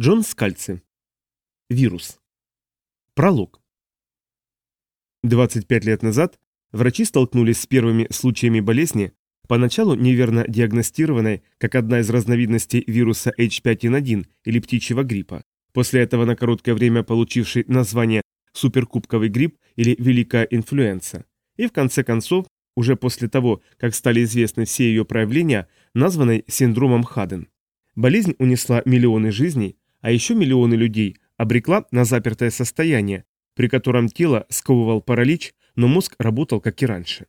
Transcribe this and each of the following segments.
Джон Скальци. Вирус. Пролог. 25 лет назад врачи столкнулись с первыми случаями болезни, поначалу неверно диагностированной как одна из разновидностей вируса H5N1 или птичьего гриппа, после этого на короткое время получивший название суперкубковый грипп или великая инфлюенса, и в конце концов, уже после того, как стали известны все ее проявления, названной синдромом Хаден. Болезнь унесла миллионы жизней, а еще миллионы людей обрекла на запертое состояние, при котором тело сковывал паралич, но мозг работал как и раньше.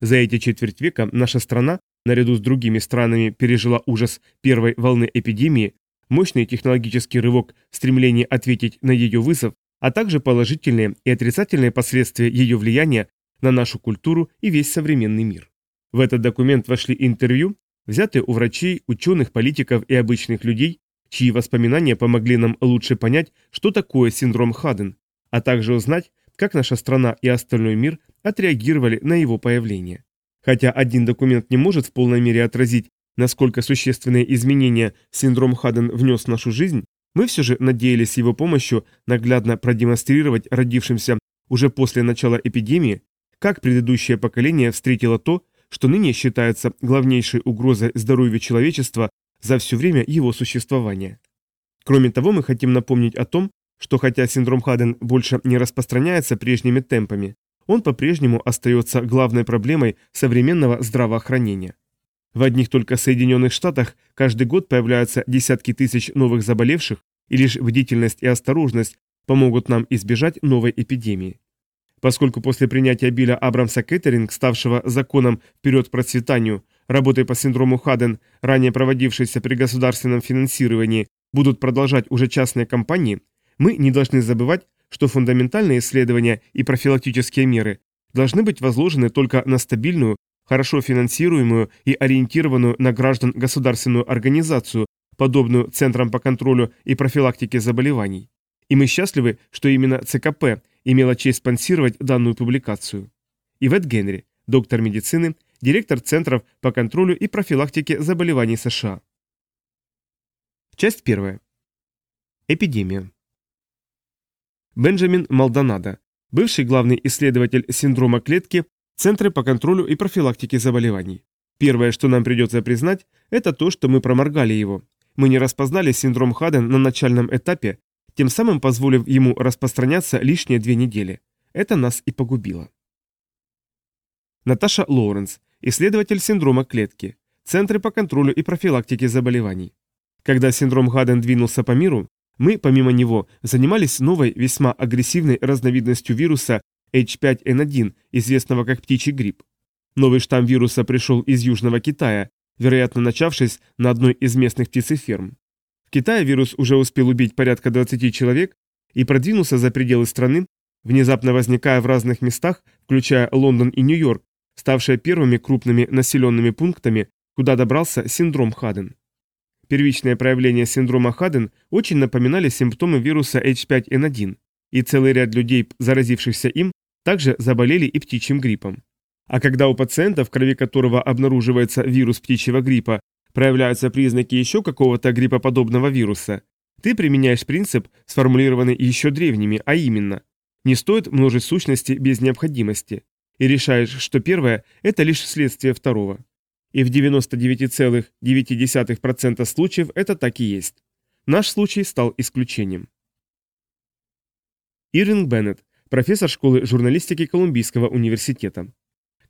За эти четверть века наша страна, наряду с другими странами, пережила ужас первой волны эпидемии, мощный технологический рывок в ответить на ее вызов, а также положительные и отрицательные последствия ее влияния на нашу культуру и весь современный мир. В этот документ вошли интервью, взятые у врачей, ученых, политиков и обычных людей, чьи воспоминания помогли нам лучше понять, что такое синдром Хаден, а также узнать, как наша страна и остальной мир отреагировали на его появление. Хотя один документ не может в полной мере отразить, насколько существенные изменения синдром Хаден внес в нашу жизнь, мы все же надеялись его помощью наглядно продемонстрировать родившимся уже после начала эпидемии, как предыдущее поколение встретило то, что ныне считается главнейшей угрозой здоровью человечества за все время его существования. Кроме того, мы хотим напомнить о том, что хотя синдром Хаден больше не распространяется прежними темпами, он по-прежнему остается главной проблемой современного здравоохранения. В одних только Соединенных Штатах каждый год появляются десятки тысяч новых заболевших, и лишь бдительность и осторожность помогут нам избежать новой эпидемии. Поскольку после принятия Билля Абрамса Кеттеринг, ставшего законом вперед к процветанию, работы по синдрому Хаден, ранее проводившиеся при государственном финансировании, будут продолжать уже частные компании, мы не должны забывать, что фундаментальные исследования и профилактические меры должны быть возложены только на стабильную, хорошо финансируемую и ориентированную на граждан государственную организацию, подобную Центрам по контролю и профилактике заболеваний. И мы счастливы, что именно ЦКП имела честь спонсировать данную публикацию. Ивет Генри, доктор медицины, директор Центров по контролю и профилактике заболеваний США. Часть первая. Эпидемия. Бенджамин Малдонадо, бывший главный исследователь синдрома клетки Центры по контролю и профилактике заболеваний. Первое, что нам придется признать, это то, что мы проморгали его. Мы не распознали синдром Хаден на начальном этапе, тем самым позволив ему распространяться лишние две недели. Это нас и погубило. Наташа Лоуренс, исследователь синдрома клетки, Центры по контролю и профилактике заболеваний. Когда синдром Гаден двинулся по миру, мы, помимо него, занимались новой, весьма агрессивной разновидностью вируса H5N1, известного как птичий грипп. Новый штамм вируса пришел из Южного Китая, вероятно начавшись на одной из местных птицеферм. В Китае вирус уже успел убить порядка 20 человек и продвинулся за пределы страны, внезапно возникая в разных местах, включая Лондон и Нью-Йорк, ставшая первыми крупными населенными пунктами, куда добрался синдром Хаден. Первичные проявления синдрома Хаден очень напоминали симптомы вируса H5N1, и целый ряд людей, заразившихся им, также заболели и птичьим гриппом. А когда у пациента, в крови которого обнаруживается вирус птичьего гриппа, проявляются признаки еще какого-то гриппоподобного вируса, ты применяешь принцип, сформулированный еще древними, а именно, не стоит множить сущности без необходимости и решаешь, что первое – это лишь следствие второго. И в 99,9% случаев это так и есть. Наш случай стал исключением. Ирвинг Беннет, профессор школы журналистики Колумбийского университета.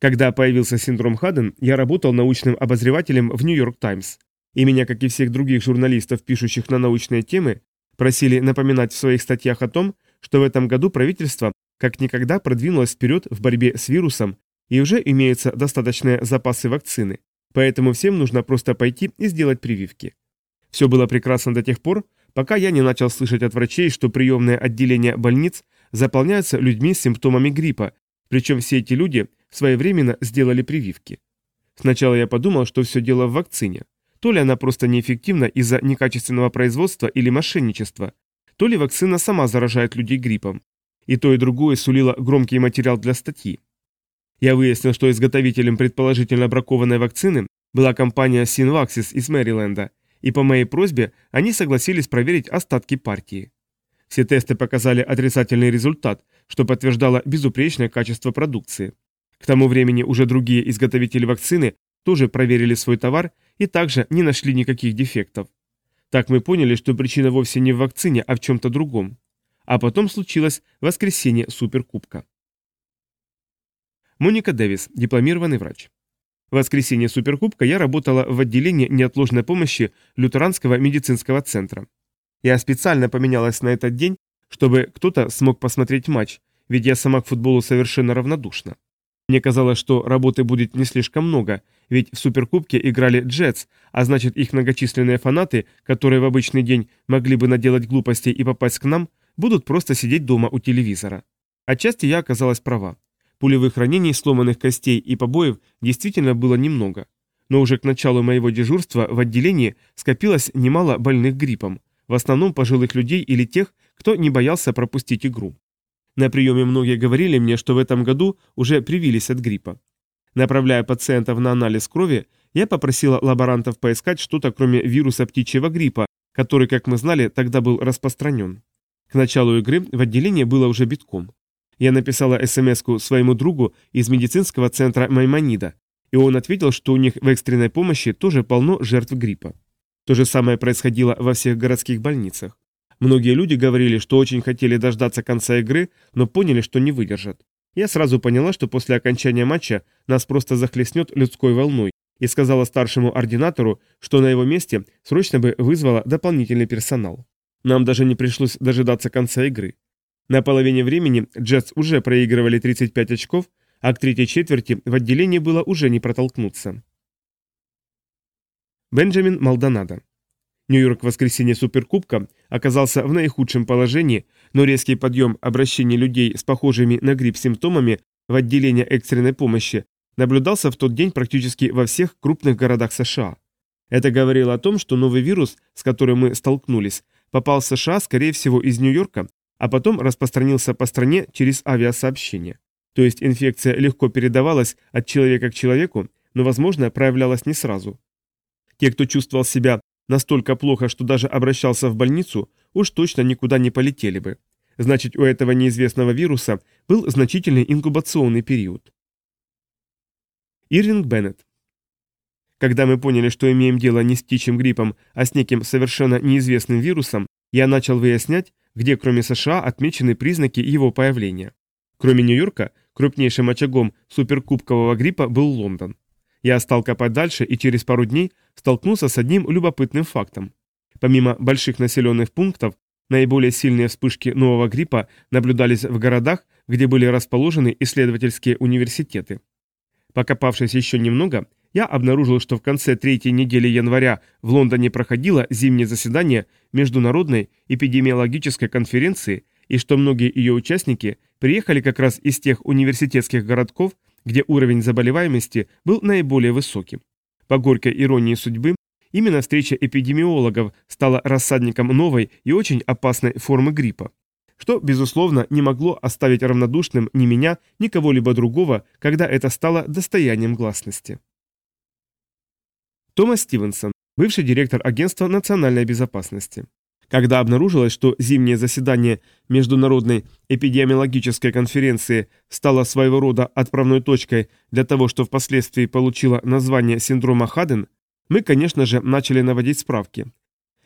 Когда появился синдром Хаден, я работал научным обозревателем в Нью-Йорк Таймс. И меня, как и всех других журналистов, пишущих на научные темы, просили напоминать в своих статьях о том, что в этом году правительство как никогда продвинулась вперед в борьбе с вирусом и уже имеются достаточные запасы вакцины, поэтому всем нужно просто пойти и сделать прививки. Все было прекрасно до тех пор, пока я не начал слышать от врачей, что приемные отделения больниц заполняются людьми с симптомами гриппа, причем все эти люди своевременно сделали прививки. Сначала я подумал, что все дело в вакцине. То ли она просто неэффективна из-за некачественного производства или мошенничества, то ли вакцина сама заражает людей гриппом. И то, и другое сулило громкий материал для статьи. Я выяснил, что изготовителем предположительно бракованной вакцины была компания Synvaxis из Мэриленда, и по моей просьбе они согласились проверить остатки партии. Все тесты показали отрицательный результат, что подтверждало безупречное качество продукции. К тому времени уже другие изготовители вакцины тоже проверили свой товар и также не нашли никаких дефектов. Так мы поняли, что причина вовсе не в вакцине, а в чем-то другом. А потом случилось воскресенье Суперкубка. Моника Дэвис, дипломированный врач. В воскресенье Суперкубка я работала в отделении неотложной помощи Лютеранского медицинского центра. Я специально поменялась на этот день, чтобы кто-то смог посмотреть матч, ведь я сама к футболу совершенно равнодушна. Мне казалось, что работы будет не слишком много, ведь в Суперкубке играли Джетс, а значит их многочисленные фанаты, которые в обычный день могли бы наделать глупостей и попасть к нам, будут просто сидеть дома у телевизора. Отчасти я оказалась права. Пулевых ранений, сломанных костей и побоев действительно было немного. Но уже к началу моего дежурства в отделении скопилось немало больных гриппом, в основном пожилых людей или тех, кто не боялся пропустить игру. На приеме многие говорили мне, что в этом году уже привились от гриппа. Направляя пациентов на анализ крови, я попросила лаборантов поискать что-то кроме вируса птичьего гриппа, который, как мы знали, тогда был распространен. К началу игры в отделении было уже битком. Я написала смс своему другу из медицинского центра Маймонида, и он ответил, что у них в экстренной помощи тоже полно жертв гриппа. То же самое происходило во всех городских больницах. Многие люди говорили, что очень хотели дождаться конца игры, но поняли, что не выдержат. Я сразу поняла, что после окончания матча нас просто захлестнет людской волной, и сказала старшему ординатору, что на его месте срочно бы вызвала дополнительный персонал. Нам даже не пришлось дожидаться конца игры. На половине времени Джетс уже проигрывали 35 очков, а к третьей четверти в отделении было уже не протолкнуться. Бенджамин Малдонадо. Нью-Йорк в воскресенье Суперкубка оказался в наихудшем положении, но резкий подъем обращения людей с похожими на грипп симптомами в отделение экстренной помощи наблюдался в тот день практически во всех крупных городах США. Это говорило о том, что новый вирус, с которым мы столкнулись, попал в США, скорее всего, из Нью-Йорка а потом распространился по стране через авиасообщение. То есть инфекция легко передавалась от человека к человеку, но, возможно, проявлялась не сразу. Те, кто чувствовал себя настолько плохо, что даже обращался в больницу, уж точно никуда не полетели бы. Значит, у этого неизвестного вируса был значительный инкубационный период. Ирвинг Беннет. Когда мы поняли, что имеем дело не с птичьим гриппом, а с неким совершенно неизвестным вирусом, я начал выяснять, где кроме США отмечены признаки его появления. Кроме Нью-Йорка, крупнейшим очагом суперкубкового гриппа был Лондон. Я стал копать дальше и через пару дней столкнулся с одним любопытным фактом. Помимо больших населенных пунктов, наиболее сильные вспышки нового гриппа наблюдались в городах, где были расположены исследовательские университеты. Покопавшись еще немного, я обнаружил, что в конце третьей недели января в Лондоне проходило зимнее заседание Международной эпидемиологической конференции и что многие ее участники приехали как раз из тех университетских городков, где уровень заболеваемости был наиболее высоким. По горькой иронии судьбы, именно встреча эпидемиологов стала рассадником новой и очень опасной формы гриппа, что, безусловно, не могло оставить равнодушным ни меня, ни кого-либо другого, когда это стало достоянием гласности. Томас Стивенсон, бывший директор Агентства национальной безопасности. Когда обнаружилось, что зимнее заседание Международной эпидемиологической конференции стало своего рода отправной точкой для того, что впоследствии получило название синдрома Хаден, мы, конечно же, начали наводить справки.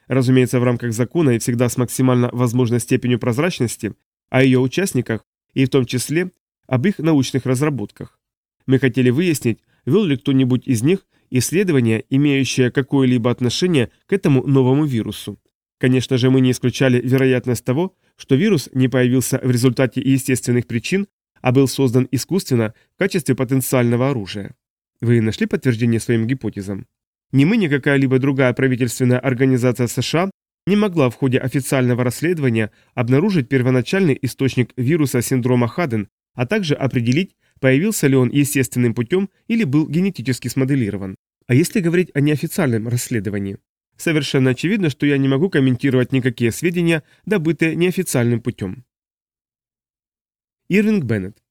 Разумеется, в рамках закона и всегда с максимально возможной степенью прозрачности о ее участниках и в том числе об их научных разработках. Мы хотели выяснить, вел ли кто-нибудь из них исследование, имеющее какое-либо отношение к этому новому вирусу. Конечно же, мы не исключали вероятность того, что вирус не появился в результате естественных причин, а был создан искусственно в качестве потенциального оружия. Вы нашли подтверждение своим гипотезам? Ни мы, ни какая-либо другая правительственная организация США не могла в ходе официального расследования обнаружить первоначальный источник вируса синдрома Хаден, а также определить, появился ли он естественным путем или был генетически смоделирован. А если говорить о неофициальном расследовании? Совершенно очевидно, что я не могу комментировать никакие сведения, добытые неофициальным путем. Ирвинг Беннет.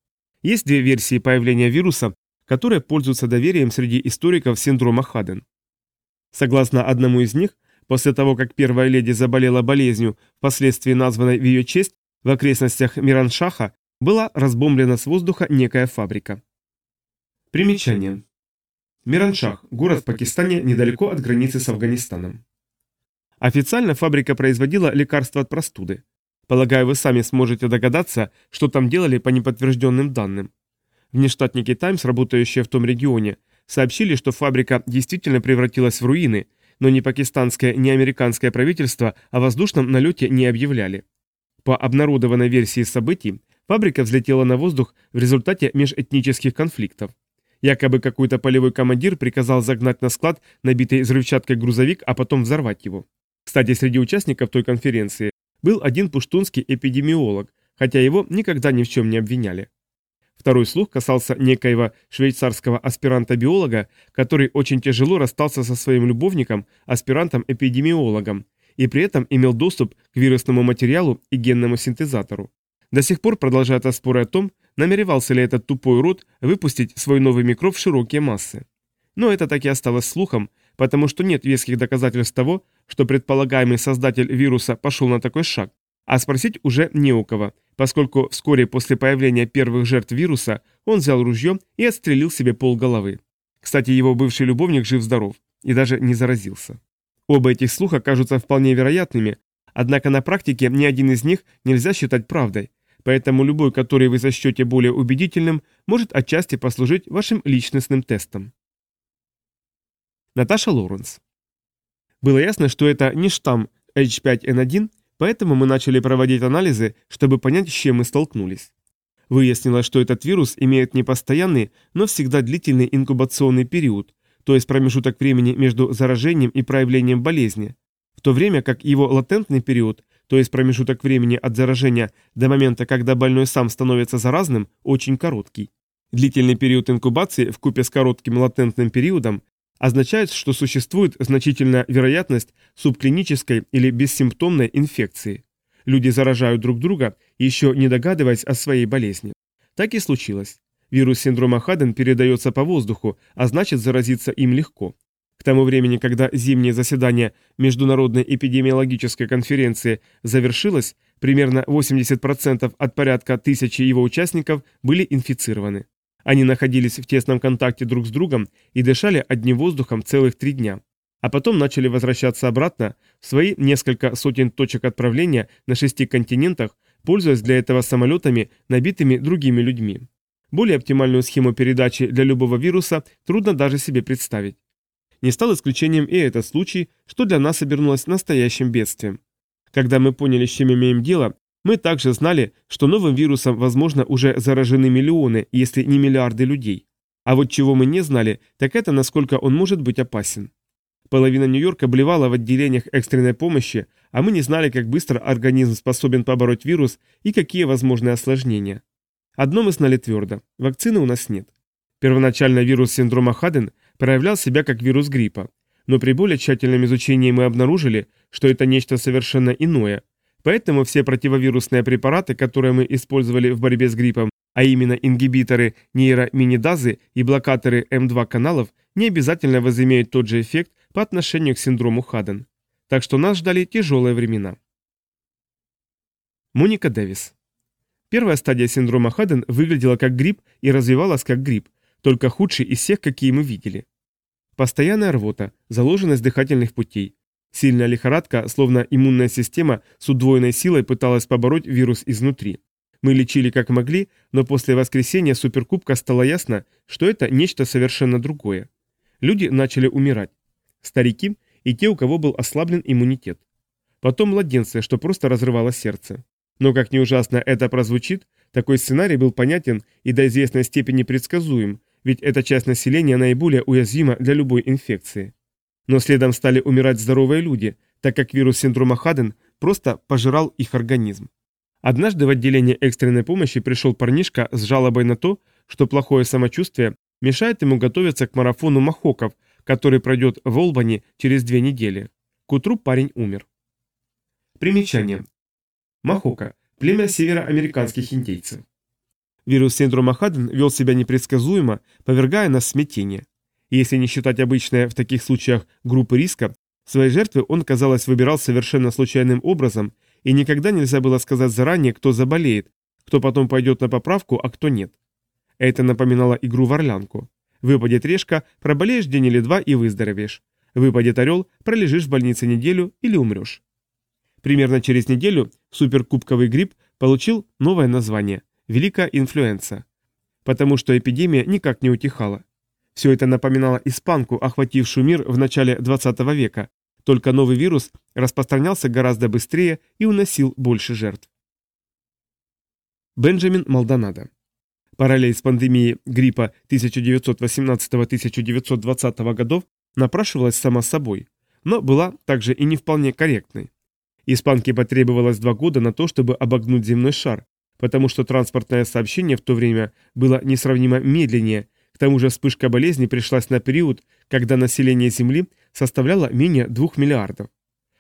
Есть две версии появления вируса, которые пользуются доверием среди историков синдрома Хаден. Согласно одному из них, после того, как первая леди заболела болезнью, впоследствии названной в ее честь, в окрестностях Мираншаха была разбомблена с воздуха некая фабрика. Примечание. Мираншах – город в Пакистане недалеко от границы с Афганистаном. Официально фабрика производила лекарства от простуды. Полагаю, вы сами сможете догадаться, что там делали по неподтвержденным данным. Внештатники «Таймс», работающие в том регионе, сообщили, что фабрика действительно превратилась в руины, но ни пакистанское, ни американское правительство о воздушном налете не объявляли. По обнародованной версии событий, фабрика взлетела на воздух в результате межэтнических конфликтов. Якобы какой-то полевой командир приказал загнать на склад набитый взрывчаткой грузовик, а потом взорвать его. Кстати, среди участников той конференции был один пуштунский эпидемиолог, хотя его никогда ни в чем не обвиняли. Второй слух касался некоего швейцарского аспиранта-биолога, который очень тяжело расстался со своим любовником, аспирантом-эпидемиологом, и при этом имел доступ к вирусному материалу и генному синтезатору. До сих пор продолжают споры о том, намеревался ли этот тупой урод выпустить свой новый микроб в широкие массы. Но это так и осталось слухом, потому что нет веских доказательств того, что предполагаемый создатель вируса пошел на такой шаг, а спросить уже не у кого, поскольку вскоре после появления первых жертв вируса он взял ружье и отстрелил себе пол головы. Кстати, его бывший любовник жив-здоров и даже не заразился. Оба этих слуха кажутся вполне вероятными, однако на практике ни один из них нельзя считать правдой, поэтому любой, который вы сочтете более убедительным, может отчасти послужить вашим личностным тестом. Наташа Лоуренс. Было ясно, что это не штамм H5N1, поэтому мы начали проводить анализы, чтобы понять, с чем мы столкнулись. Выяснилось, что этот вирус имеет не постоянный, но всегда длительный инкубационный период, то есть промежуток времени между заражением и проявлением болезни, в то время как его латентный период, то есть промежуток времени от заражения до момента, когда больной сам становится заразным, очень короткий. Длительный период инкубации в купе с коротким латентным периодом означает, что существует значительная вероятность субклинической или бессимптомной инфекции. Люди заражают друг друга, еще не догадываясь о своей болезни. Так и случилось. Вирус синдрома Хаден передается по воздуху, а значит заразиться им легко. К тому времени, когда зимнее заседание Международной эпидемиологической конференции завершилось, примерно 80% от порядка тысячи его участников были инфицированы. Они находились в тесном контакте друг с другом и дышали одним воздухом целых три дня. А потом начали возвращаться обратно в свои несколько сотен точек отправления на шести континентах, пользуясь для этого самолетами, набитыми другими людьми. Более оптимальную схему передачи для любого вируса трудно даже себе представить. Не стал исключением и этот случай, что для нас обернулось настоящим бедствием. Когда мы поняли, с чем имеем дело, мы также знали, что новым вирусом, возможно, уже заражены миллионы, если не миллиарды людей. А вот чего мы не знали, так это насколько он может быть опасен. Половина Нью-Йорка блевала в отделениях экстренной помощи, а мы не знали, как быстро организм способен побороть вирус и какие возможны осложнения. Одно мы знали твердо – вакцины у нас нет. Первоначально вирус синдрома Хаден проявлял себя как вирус гриппа, но при более тщательном изучении мы обнаружили, что это нечто совершенно иное – Поэтому все противовирусные препараты, которые мы использовали в борьбе с гриппом, а именно ингибиторы нейроминидазы и блокаторы М2 каналов, не обязательно возымеют тот же эффект по отношению к синдрому Хаден. Так что нас ждали тяжелые времена. Моника Дэвис. Первая стадия синдрома Хаден выглядела как грипп и развивалась как грипп, только худший из всех, какие мы видели. Постоянная рвота, заложенность дыхательных путей, Сильная лихорадка, словно иммунная система с удвоенной силой пыталась побороть вирус изнутри. Мы лечили как могли, но после воскресения Суперкубка стало ясно, что это нечто совершенно другое. Люди начали умирать. Старики и те, у кого был ослаблен иммунитет. Потом младенцы, что просто разрывало сердце. Но как ни ужасно это прозвучит, такой сценарий был понятен и до известной степени предсказуем, ведь эта часть населения наиболее уязвима для любой инфекции. Но следом стали умирать здоровые люди, так как вирус синдрома Хаден просто пожирал их организм. Однажды в отделение экстренной помощи пришел парнишка с жалобой на то, что плохое самочувствие мешает ему готовиться к марафону махоков, который пройдет в Олбани через две недели. К утру парень умер. Примечание. Махока – племя североамериканских индейцев. Вирус синдрома Хаден вел себя непредсказуемо, повергая нас в смятение. Если не считать обычные в таких случаях группы риска, Свои жертвы он, казалось, выбирал совершенно случайным образом, и никогда нельзя было сказать заранее, кто заболеет, кто потом пойдет на поправку, а кто нет. Это напоминало игру в орлянку. Выпадет решка, проболеешь день или два и выздоровеешь. Выпадет орел, пролежишь в больнице неделю или умрешь. Примерно через неделю суперкубковый грипп получил новое название – Великая инфлюенса. Потому что эпидемия никак не утихала. Все это напоминало испанку, охватившую мир в начале 20 века, только новый вирус распространялся гораздо быстрее и уносил больше жертв. Бенджамин Малдонадо Параллель с пандемией гриппа 1918-1920 годов напрашивалась сама собой, но была также и не вполне корректной. Испанке потребовалось два года на то, чтобы обогнуть земной шар, потому что транспортное сообщение в то время было несравнимо медленнее, к тому же вспышка болезни пришлась на период, когда население Земли составляло менее 2 миллиардов.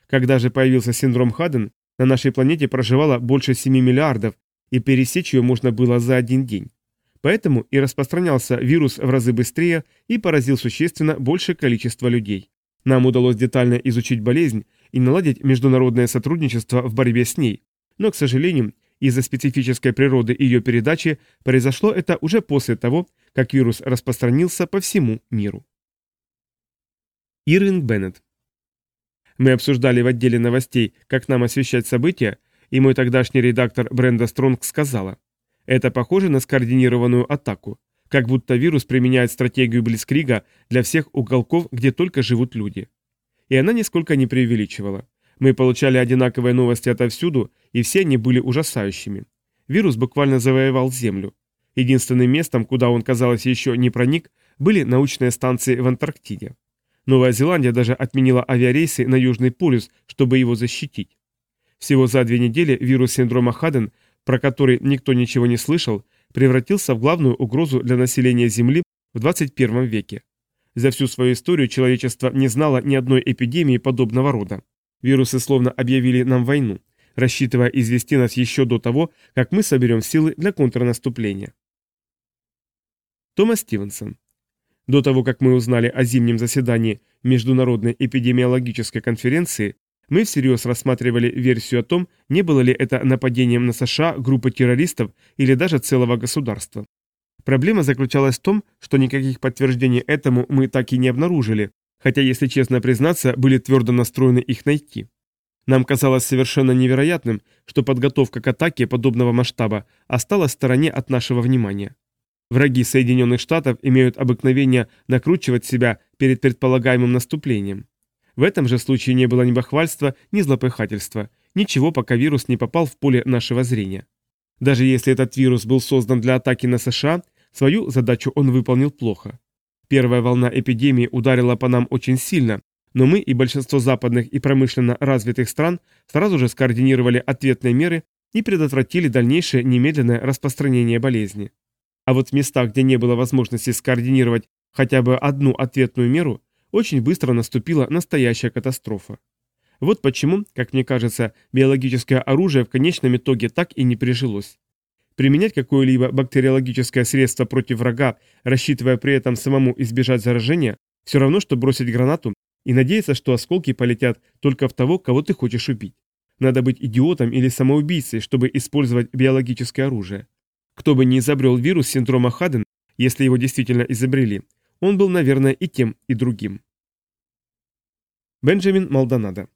Когда же появился синдром Хаден, на нашей планете проживало больше 7 миллиардов, и пересечь ее можно было за один день. Поэтому и распространялся вирус в разы быстрее и поразил существенно большее количество людей. Нам удалось детально изучить болезнь и наладить международное сотрудничество в борьбе с ней, но, к сожалению, из-за специфической природы ее передачи произошло это уже после того, как вирус распространился по всему миру. Ирвинг Беннет Мы обсуждали в отделе новостей, как нам освещать события, и мой тогдашний редактор Бренда Стронг сказала, это похоже на скоординированную атаку, как будто вирус применяет стратегию Блицкрига для всех уголков, где только живут люди. И она нисколько не преувеличивала. Мы получали одинаковые новости отовсюду, и все они были ужасающими. Вирус буквально завоевал Землю. Единственным местом, куда он, казалось, еще не проник, были научные станции в Антарктиде. Новая Зеландия даже отменила авиарейсы на Южный полюс, чтобы его защитить. Всего за две недели вирус синдрома Хаден про который никто ничего не слышал, превратился в главную угрозу для населения Земли в 21 веке. За всю свою историю человечество не знало ни одной эпидемии подобного рода. Вирусы словно объявили нам войну, рассчитывая извести нас еще до того, как мы соберем силы для контрнаступления. Томас Стивенсон. До того, как мы узнали о зимнем заседании Международной эпидемиологической конференции, мы всерьез рассматривали версию о том, не было ли это нападением на США, группы террористов или даже целого государства. Проблема заключалась в том, что никаких подтверждений этому мы так и не обнаружили, хотя, если честно признаться, были твердо настроены их найти. Нам казалось совершенно невероятным, что подготовка к атаке подобного масштаба осталась в стороне от нашего внимания. Враги Соединенных Штатов имеют обыкновение накручивать себя перед предполагаемым наступлением. В этом же случае не было ни бахвальства, ни злопыхательства, ничего, пока вирус не попал в поле нашего зрения. Даже если этот вирус был создан для атаки на США, свою задачу он выполнил плохо. Первая волна эпидемии ударила по нам очень сильно, но мы и большинство западных и промышленно развитых стран сразу же скоординировали ответные меры и предотвратили дальнейшее немедленное распространение болезни. А вот в местах, где не было возможности скоординировать хотя бы одну ответную меру, очень быстро наступила настоящая катастрофа. Вот почему, как мне кажется, биологическое оружие в конечном итоге так и не прижилось. Применять какое-либо бактериологическое средство против врага, рассчитывая при этом самому избежать заражения, все равно, что бросить гранату и надеяться, что осколки полетят только в того, кого ты хочешь убить. Надо быть идиотом или самоубийцей, чтобы использовать биологическое оружие. Кто бы ни изобрел вирус синдрома Хаден, если его действительно изобрели, он был, наверное, и тем, и другим. Бенджамин Малдонадо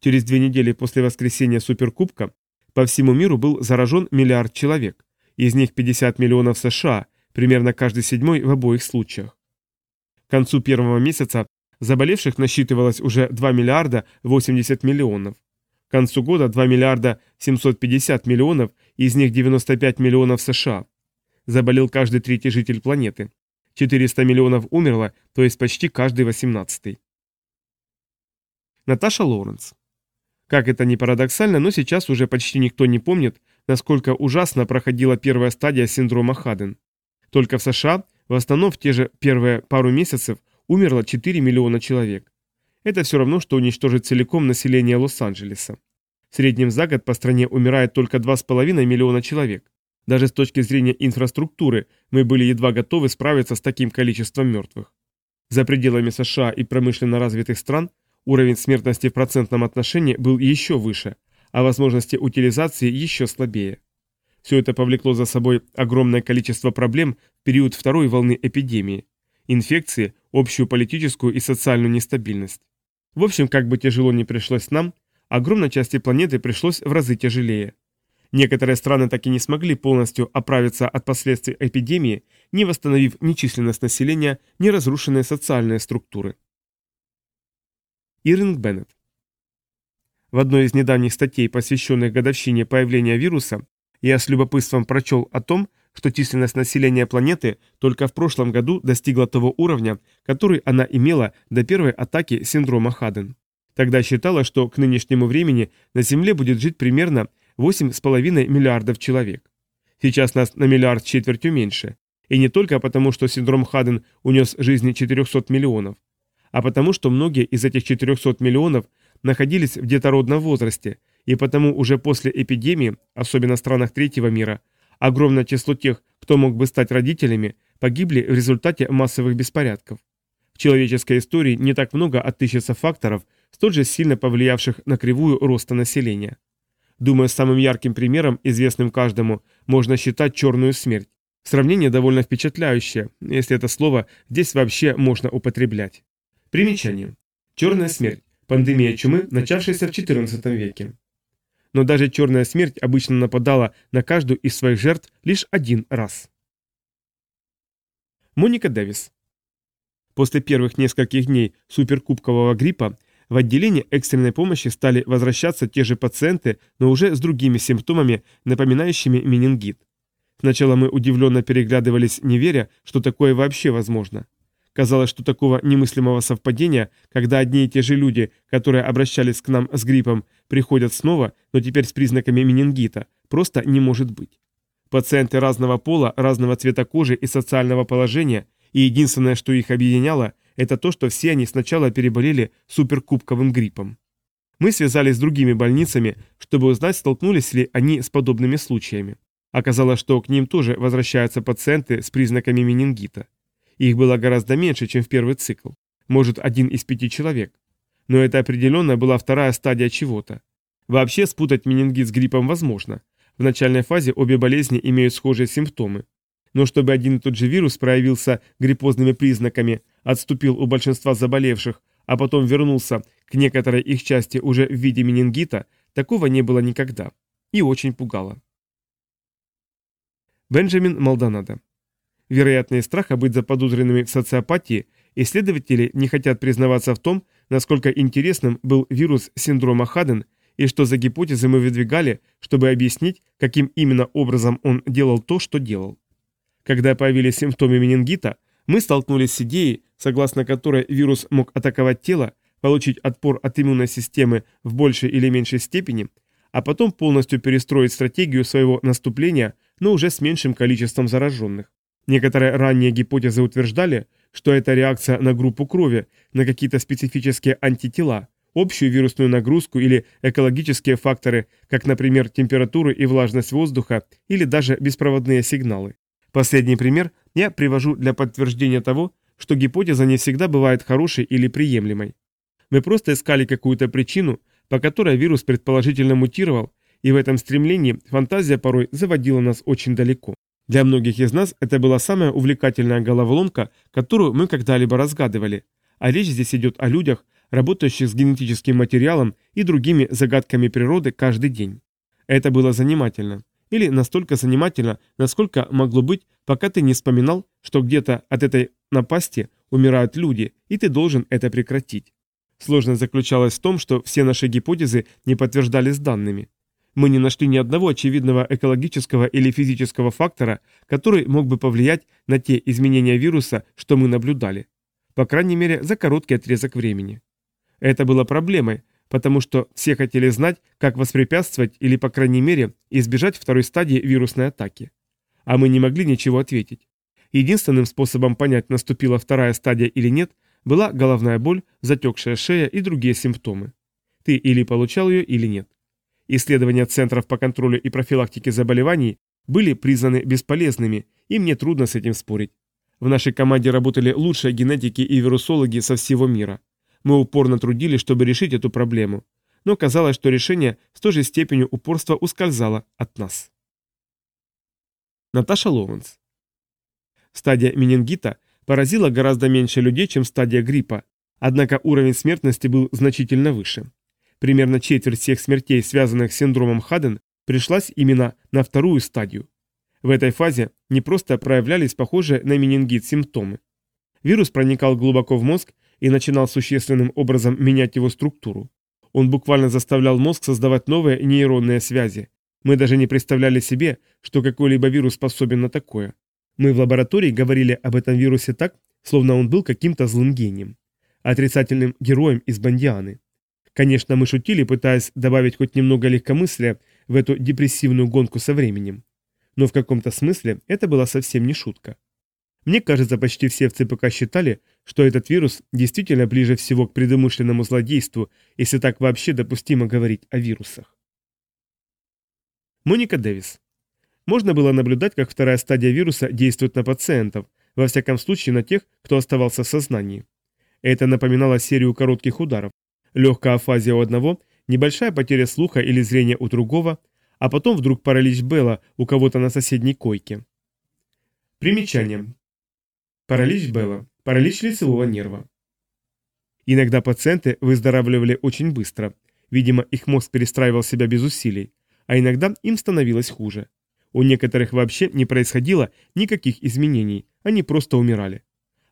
Через две недели после воскресения Суперкубка по всему миру был заражен миллиард человек, из них 50 миллионов США, примерно каждый седьмой в обоих случаях. К концу первого месяца заболевших насчитывалось уже 2 миллиарда 80 миллионов. К концу года 2 миллиарда 750 миллионов, из них 95 миллионов США. Заболел каждый третий житель планеты. 400 миллионов умерло, то есть почти каждый восемнадцатый. Наташа Лоуренс. Как это ни парадоксально, но сейчас уже почти никто не помнит, насколько ужасно проходила первая стадия синдрома Хаден. Только в США, в основном в те же первые пару месяцев, умерло 4 миллиона человек. Это все равно, что уничтожить целиком население Лос-Анджелеса. В среднем за год по стране умирает только 2,5 миллиона человек. Даже с точки зрения инфраструктуры мы были едва готовы справиться с таким количеством мертвых. За пределами США и промышленно развитых стран уровень смертности в процентном отношении был еще выше, а возможности утилизации еще слабее. Все это повлекло за собой огромное количество проблем в период второй волны эпидемии, инфекции, общую политическую и социальную нестабильность. В общем, как бы тяжело ни пришлось нам, огромной части планеты пришлось в разы тяжелее. Некоторые страны так и не смогли полностью оправиться от последствий эпидемии, не восстановив ни численность населения, ни разрушенные социальные структуры. Иринг Беннет В одной из недавних статей, посвященных годовщине появления вируса, я с любопытством прочел о том, что численность населения планеты только в прошлом году достигла того уровня, который она имела до первой атаки синдрома Хаден. Тогда считалось, что к нынешнему времени на Земле будет жить примерно 8,5 миллиардов человек. Сейчас нас на миллиард четвертью меньше. И не только потому, что синдром Хаден унес жизни 400 миллионов, а потому, что многие из этих 400 миллионов находились в детородном возрасте, и потому уже после эпидемии, особенно в странах третьего мира, огромное число тех, кто мог бы стать родителями, погибли в результате массовых беспорядков. В человеческой истории не так много отыщется факторов, столь же сильно повлиявших на кривую роста населения. Думаю, самым ярким примером, известным каждому, можно считать черную смерть. Сравнение довольно впечатляющее, если это слово здесь вообще можно употреблять. Примечание. Черная смерть. Пандемия чумы, начавшаяся в XIV веке. Но даже черная смерть обычно нападала на каждую из своих жертв лишь один раз. Моника Дэвис. После первых нескольких дней суперкубкового гриппа в отделение экстренной помощи стали возвращаться те же пациенты, но уже с другими симптомами, напоминающими менингит. Сначала мы удивленно переглядывались, не веря, что такое вообще возможно. Казалось, что такого немыслимого совпадения, когда одни и те же люди, которые обращались к нам с гриппом, приходят снова, но теперь с признаками менингита, просто не может быть. Пациенты разного пола, разного цвета кожи и социального положения, и единственное, что их объединяло, это то, что все они сначала переболели суперкубковым гриппом. Мы связались с другими больницами, чтобы узнать, столкнулись ли они с подобными случаями. Оказалось, что к ним тоже возвращаются пациенты с признаками менингита. Их было гораздо меньше, чем в первый цикл. Может, один из пяти человек. Но это определенно была вторая стадия чего-то. Вообще спутать менингит с гриппом возможно. В начальной фазе обе болезни имеют схожие симптомы. Но чтобы один и тот же вирус проявился гриппозными признаками, отступил у большинства заболевших, а потом вернулся к некоторой их части уже в виде менингита, такого не было никогда. И очень пугало. Бенджамин Малдонадо. Вероятно, из страха быть заподозренными в социопатии, исследователи не хотят признаваться в том, насколько интересным был вирус синдрома Хаден и что за гипотезы мы выдвигали, чтобы объяснить, каким именно образом он делал то, что делал. Когда появились симптомы менингита, мы столкнулись с идеей, согласно которой вирус мог атаковать тело, получить отпор от иммунной системы в большей или меньшей степени, а потом полностью перестроить стратегию своего наступления, но уже с меньшим количеством зараженных. Некоторые ранние гипотезы утверждали, что это реакция на группу крови, на какие-то специфические антитела, общую вирусную нагрузку или экологические факторы, как, например, температуру и влажность воздуха или даже беспроводные сигналы. Последний пример я привожу для подтверждения того, что гипотеза не всегда бывает хорошей или приемлемой. Мы просто искали какую-то причину, по которой вирус предположительно мутировал, и в этом стремлении фантазия порой заводила нас очень далеко. Для многих из нас это была самая увлекательная головоломка, которую мы когда-либо разгадывали, а речь здесь идет о людях, работающих с генетическим материалом и другими загадками природы каждый день. Это было занимательно. Или настолько занимательно, насколько могло быть, пока ты не вспоминал, что где-то от этой напасти умирают люди, и ты должен это прекратить. Сложность заключалась в том, что все наши гипотезы не подтверждались данными. Мы не нашли ни одного очевидного экологического или физического фактора, который мог бы повлиять на те изменения вируса, что мы наблюдали. По крайней мере, за короткий отрезок времени. Это было проблемой, потому что все хотели знать, как воспрепятствовать или, по крайней мере, избежать второй стадии вирусной атаки. А мы не могли ничего ответить. Единственным способом понять, наступила вторая стадия или нет, была головная боль, затекшая шея и другие симптомы. Ты или получал ее, или нет. Исследования Центров по контролю и профилактике заболеваний были признаны бесполезными, и мне трудно с этим спорить. В нашей команде работали лучшие генетики и вирусологи со всего мира. Мы упорно трудились, чтобы решить эту проблему, но казалось, что решение с той же степенью упорства ускользало от нас. Наташа Лоуэнс Стадия менингита поразила гораздо меньше людей, чем стадия гриппа, однако уровень смертности был значительно выше. Примерно четверть всех смертей, связанных с синдромом Хаден, пришлась именно на вторую стадию. В этой фазе не просто проявлялись похожие на менингит симптомы. Вирус проникал глубоко в мозг и начинал существенным образом менять его структуру. Он буквально заставлял мозг создавать новые нейронные связи. Мы даже не представляли себе, что какой-либо вирус способен на такое. Мы в лаборатории говорили об этом вирусе так, словно он был каким-то злым гением. Отрицательным героем из Бандианы. Конечно, мы шутили, пытаясь добавить хоть немного легкомыслия в эту депрессивную гонку со временем. Но в каком-то смысле это была совсем не шутка. Мне кажется, почти все в ЦПК считали, что этот вирус действительно ближе всего к предумышленному злодейству, если так вообще допустимо говорить о вирусах. Моника Дэвис. Можно было наблюдать, как вторая стадия вируса действует на пациентов, во всяком случае на тех, кто оставался в сознании. Это напоминало серию коротких ударов. Легкая афазия у одного, небольшая потеря слуха или зрения у другого, а потом вдруг паралич Белла у кого-то на соседней койке. Примечание. Паралич Белла. Паралич лицевого нерва. Иногда пациенты выздоравливали очень быстро. Видимо, их мозг перестраивал себя без усилий, а иногда им становилось хуже. У некоторых вообще не происходило никаких изменений, они просто умирали.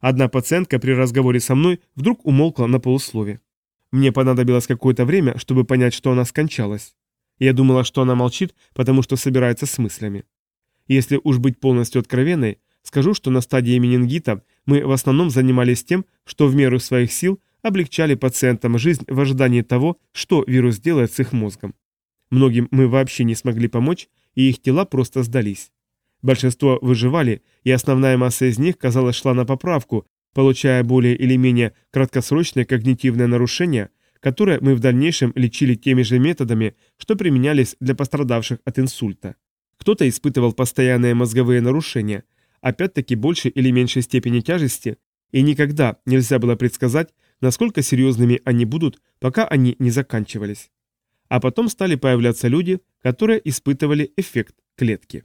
Одна пациентка при разговоре со мной вдруг умолкла на полуслове. Мне понадобилось какое-то время, чтобы понять, что она скончалась. Я думала, что она молчит, потому что собирается с мыслями. Если уж быть полностью откровенной, скажу, что на стадии менингита мы в основном занимались тем, что в меру своих сил облегчали пациентам жизнь в ожидании того, что вирус делает с их мозгом. Многим мы вообще не смогли помочь, и их тела просто сдались. Большинство выживали, и основная масса из них, казалось, шла на поправку, получая более или менее краткосрочное когнитивное нарушение, которое мы в дальнейшем лечили теми же методами, что применялись для пострадавших от инсульта. Кто-то испытывал постоянные мозговые нарушения, опять-таки больше или меньшей степени тяжести, и никогда нельзя было предсказать, насколько серьезными они будут, пока они не заканчивались. А потом стали появляться люди, которые испытывали эффект клетки.